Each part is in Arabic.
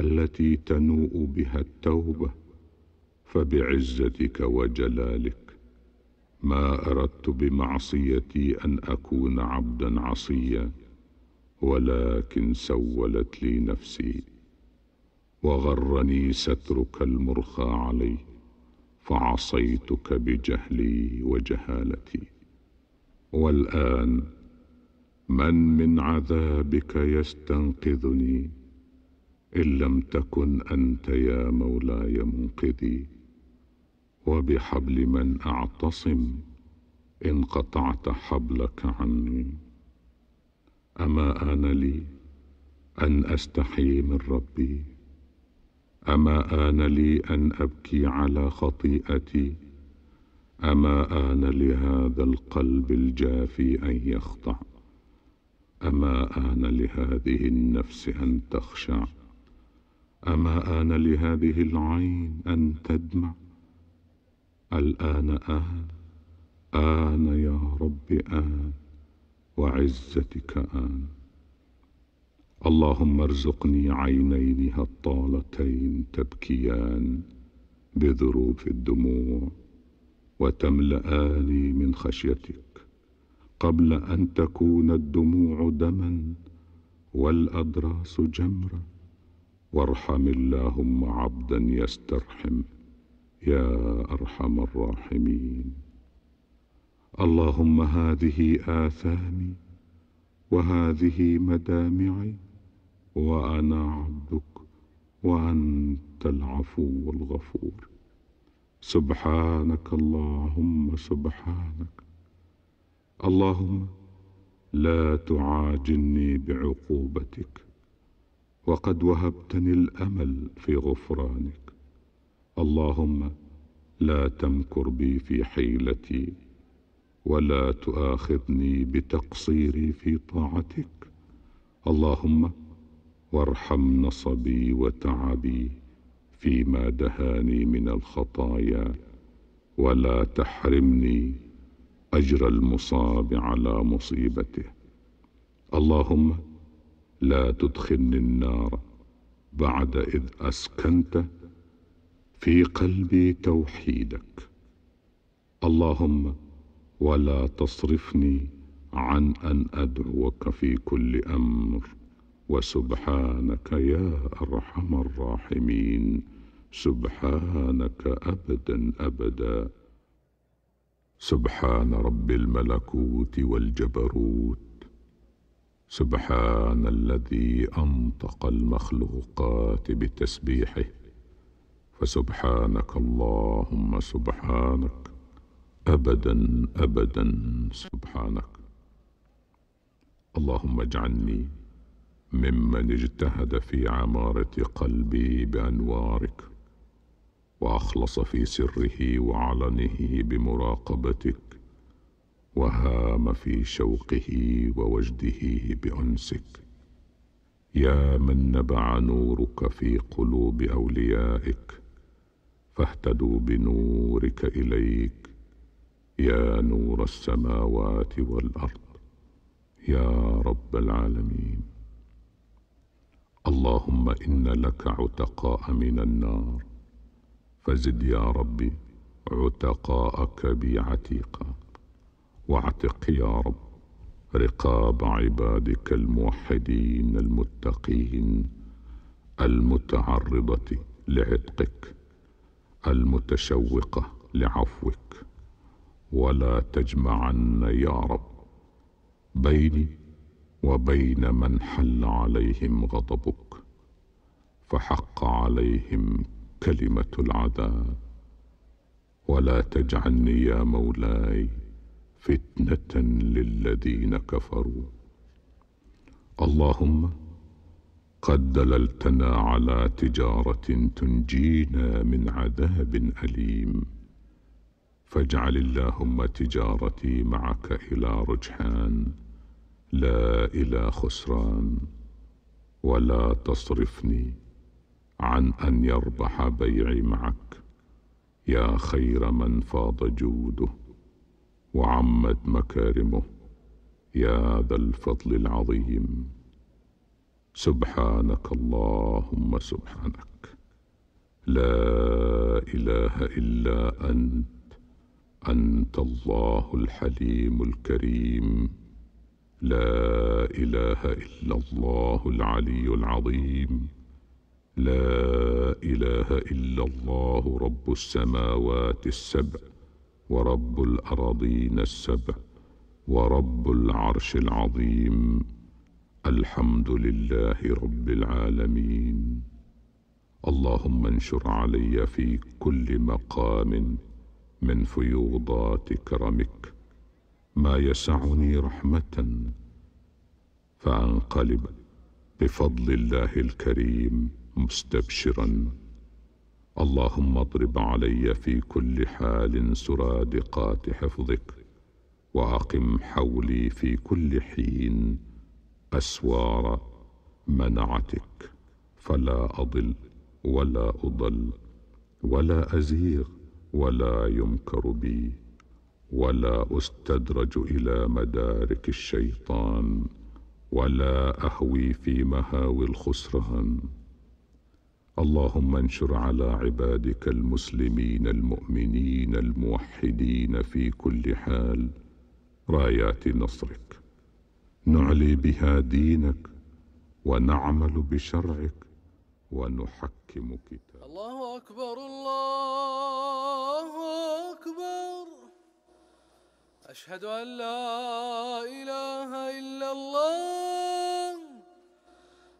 التي تنوء بها التوبة فبعزتك وجلالك ما أردت بمعصيتي أن أكون عبدا عصيا ولكن سولت لي نفسي وغرني سترك المرخى علي فعصيتك بجهلي وجهالتي. والآن من من عذابك يستنقذني؟ إن لم تكن أنت يا مولاي منقذي وبحبل من أعتصم إن قطعت حبلك عني. أما آن لي أن أستحي من ربي أما آن لي أن أبكي على خطيئتي أما آن لهذا القلب الجافي أن يخضع أما آن لهذه النفس أن تخشع. أما آن لهذه العين أن تدمع؟ الآن آن آن يا رب آن وعزتك آن. اللهم ارزقني عينين هطالتين تبكيان بذروف الدموع وتملآني من خشيتك. قبل أن تكون الدموع دما والأضراس جمرا. وارحم اللهم عبدا يسترحم يا أرحم الراحمين. اللهم هذه آثامي وهذه مدامعي وأنا عبدك وأنت العفو الغفور. سبحانك اللهم سبحانك. اللهم لا تعاجلني بعقوبتك. وقد وهبتني الأمل في غفرانك. اللهم لا تمكر بي في حيلتي ولا تؤاخذني بتقصيري في طاعتك. اللهم وارحم نصبي وتعبي فيما دهاني من الخطايا ولا تحرمني أجر المصاب على مصيبته. اللهم لا تدخلني النار بعد إذ أسكنت في قلبي توحيدك. اللهم ولا تصرفني عن أن أدعوك في كل أمر وسبحانك يا أرحم الراحمين. سبحانك أبدا أبدا. سبحان رب الملكوت والجبروت. سبحان الذي أنطق المخلوقات بتسبيحه فسبحانك اللهم سبحانك. أبدا أبدا سبحانك. اللهم اجعلني ممن اجتهد في عمارة قلبي بأنوارك وأخلص في سره وعلنه بمراقبتك. وهام في شوقه ووجده بأنسك. يا من نبع نورك في قلوب أوليائك فاهتدوا بنورك إليك. يا نور السماوات والأرض يا رب العالمين. اللهم إن لك عتقاء من النار فزد يا ربي عتقاءك بي عتيقا واعتق يا رب رقاب عبادك الموحدين المتقين المتعرضة لعتقك المتشوقة لعفوك. ولا تجمعن يا رب بيني وبين من حل عليهم غضبك فحق عليهم كلمة العذاب ولا تجعلني يا مولاي فتنة للذين كفروا. اللهم قد دللتنا على تجارة تنجينا من عذاب أليم. فاجعل اللهم تجارتي معك إلى رجحان. لا إلى خسران. ولا تصرفني عن أن يربح بيعي معك. يا خير من فاض جوده. وعمت مكارمه. يا ذا الفضل العظيم. سبحانك اللهم سبحانك. لا إله إلا أنت. أنت الله الحليم الكريم. لا إله إلا الله العلي العظيم. لا إله إلا الله رب السماوات السبع. ورب الأراضين السبع ورب العرش العظيم. الحمد لله رب العالمين. اللهم انشر علي في كل مقام من فيوضات كرمك. ما يسعني رحمة فأنقلب بفضل الله الكريم مستبشرا. اللهم اضرب علي في كل حال سرادقات حفظك وأقم حولي في كل حين أسوار منعتك. فلا أضل ولا أضل ولا أزيغ ولا يمكر بي ولا أستدرج إلى مدارك الشيطان ولا أهوي في مهاوي الخسران. اللهم انشر على عبادك المسلمين المؤمنين الموحدين في كل حال رايات نصرك. نعلي بها دينك ونعمل بشرعك ونحكم كتابك. الله أكبر الله أكبر. أشهد أن لا إله إلا الله.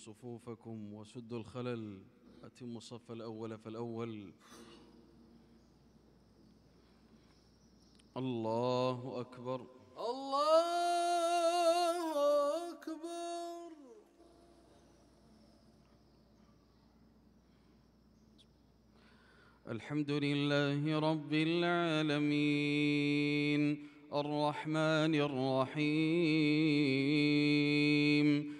صفوفكم وسدوا الخلل. أتموا الصف الأول فالأول. الله أكبر. الله أكبر. الحمد لله رب العالمين. الرحمن الرحيم.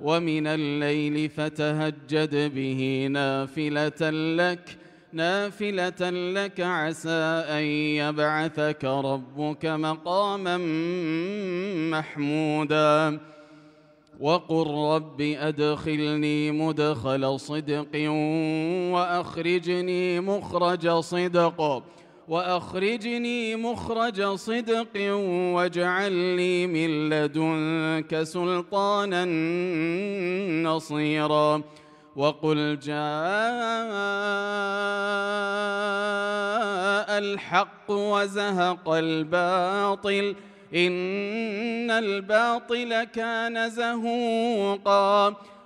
ومن الليل فتهجد به نافلة لك نافلة لك عسى أن يبعثك ربك مقاما محمودا. وقل رب أدخلني مدخل صدق وأخرجني مخرج صدق. وأخرجني مخرج صدق واجعل لي من لدنك سلطانا نصيرا. وقل جاء الحق وزهق الباطل. إن الباطل كان زهوقا.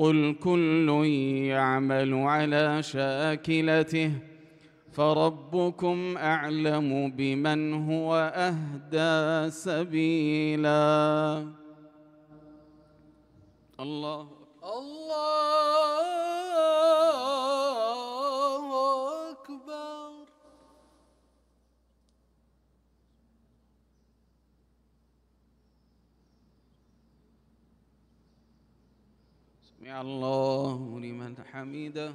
قل كل يعمل على شاكلته فربكم أعلم بمن هو أهدى سبيلا. الله الله لمن حمده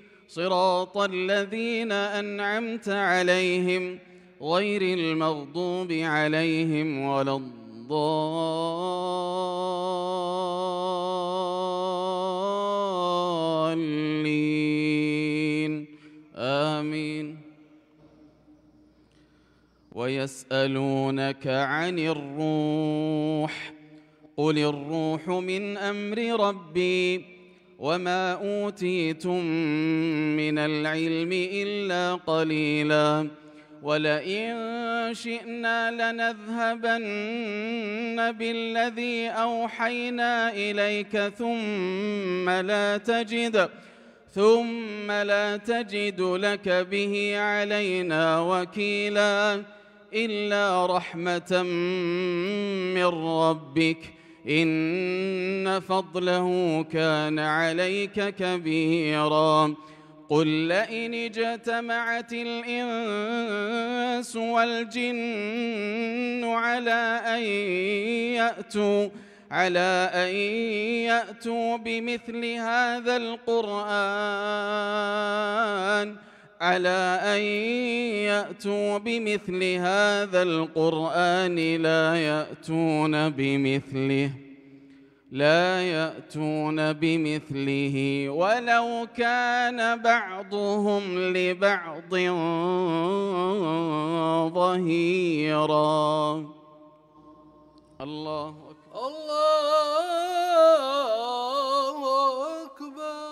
صراط الذين أنعمت عليهم غير المغضوب عليهم ولا الضالين. آمين. ويسألونك عن الروح قل الروح من أمر ربي وما أوتيتم من العلم إلا قليلاً ولئن شئنا لنذهبن بالذي أوحينا إليك ثم لا تجد ثم لا تجد لك به علينا وكيلا إلا رحمة من ربك إن فضله كان عليك كبيراً. قل لئن اجتمعت الإنس والجن على أن يأتوا على أن يأتوا بمثل هذا القرآن. على أن يأتوا بمثل هذا القرآن لا يأتون بمثله لا يأتون بمثله ولو كان بعضهم لبعض ظهيرا. الله أكبر. الله أكبر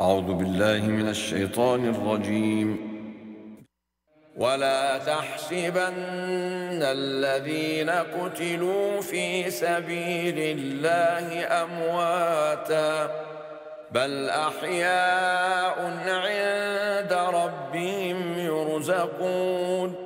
أعوذ بالله من الشيطان الرجيم. ولا تحسبن الذين قتلوا في سبيل الله أمواتا بل أحياء عند ربهم يرزقون.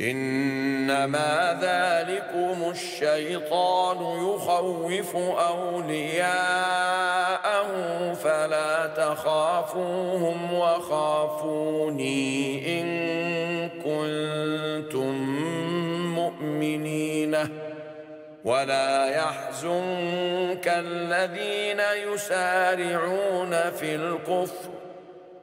إنما ذلكم الشيطان يخوف أولياءه فلا تخافوهم وخافوني إن كنتم مؤمنين ولا يحزنك الذين يسارعون في الكفر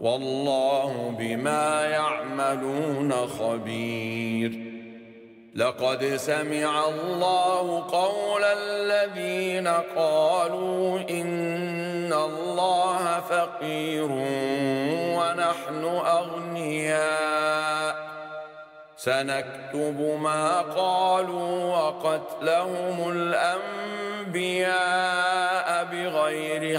والله بما يعملون خبير. لقد سمع الله قول الذين قالوا إن الله فقير ونحن أغنياء. سنكتب ما قالوا وقتلهم الأنبياء بغير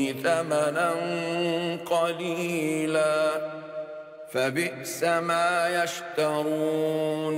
ثمنا قليلا فبئس ما يشترون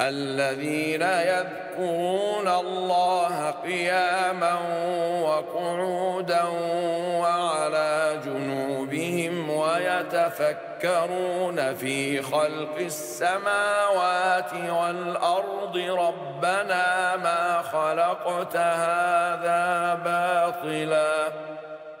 الذين يذكرون الله قياما وقعودا وعلى جنوبهم ويتفكرون في خلق السماوات والأرض ربنا ما خلقت هذا باطلا.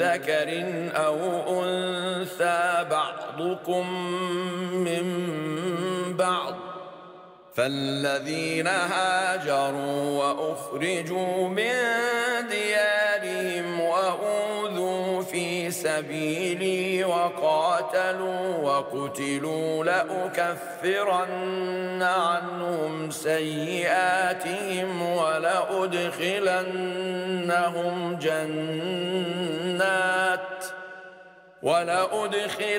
ذكر أو أنثى بعضكم من بعض فالذين هاجروا وأخرجوا من سبيلي وقاتلوا وقتلوا لأكفرن عنهم سيئاتهم ولأدخلنهم جنات ولأدخلنهم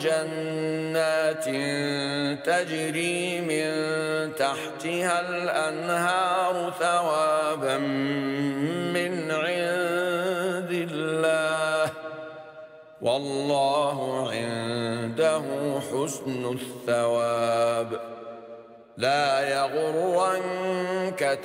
جنات تجري من تحتها الأنهار ثوابا من عند الله. والله عنده حسن الثواب. لا يغرنك